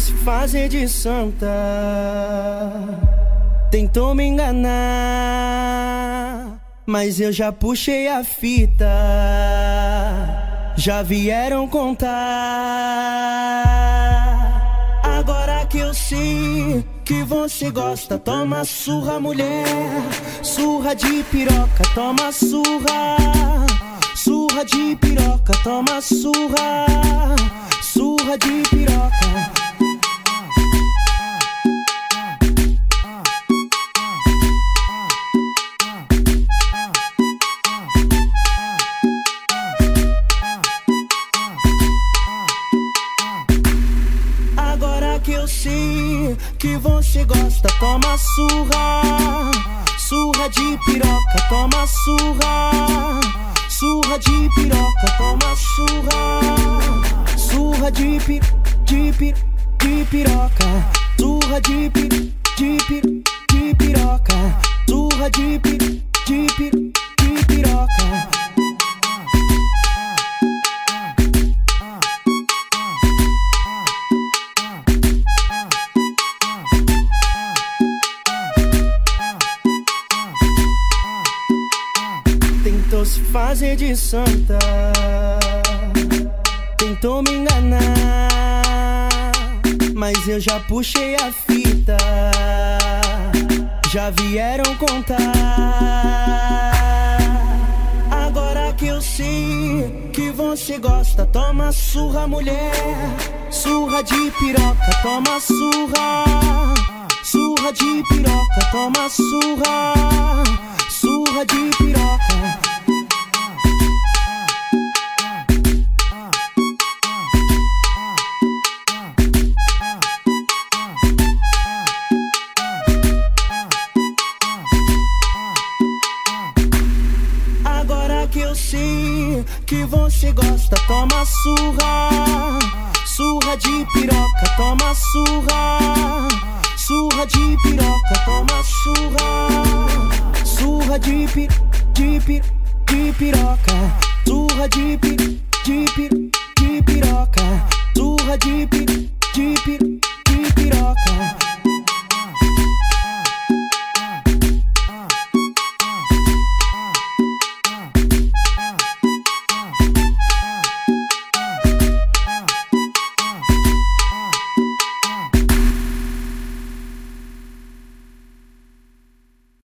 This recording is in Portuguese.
se fazer de santa, tentou me enganar, mas eu já puxei a fita, já vieram contar. Agora que eu sei que você gosta, toma surra, mulher, surra de piroca, toma surra, surra de piroca, toma surra, surra de piroca. Que você gosta, toma surra, surra de piroca, toma surra, surra de piroca, toma surra, surra de pi, de pi, de piroca, surra de pi, de pi, de piroca, surra de pi, de pi, de piroca. Tentou se fazer de santa, tentou me enganar, mas eu já puxei a fita, já vieram contar. Agora que eu sei que você gosta, toma surra, mulher, surra de piroca, toma surra, surra de piroca, toma surra, surra de piroca. Que você gosta, toma surra, surra de piroca, toma surra, surra de piroca, toma surra, surra de pi, de pi, de piroca,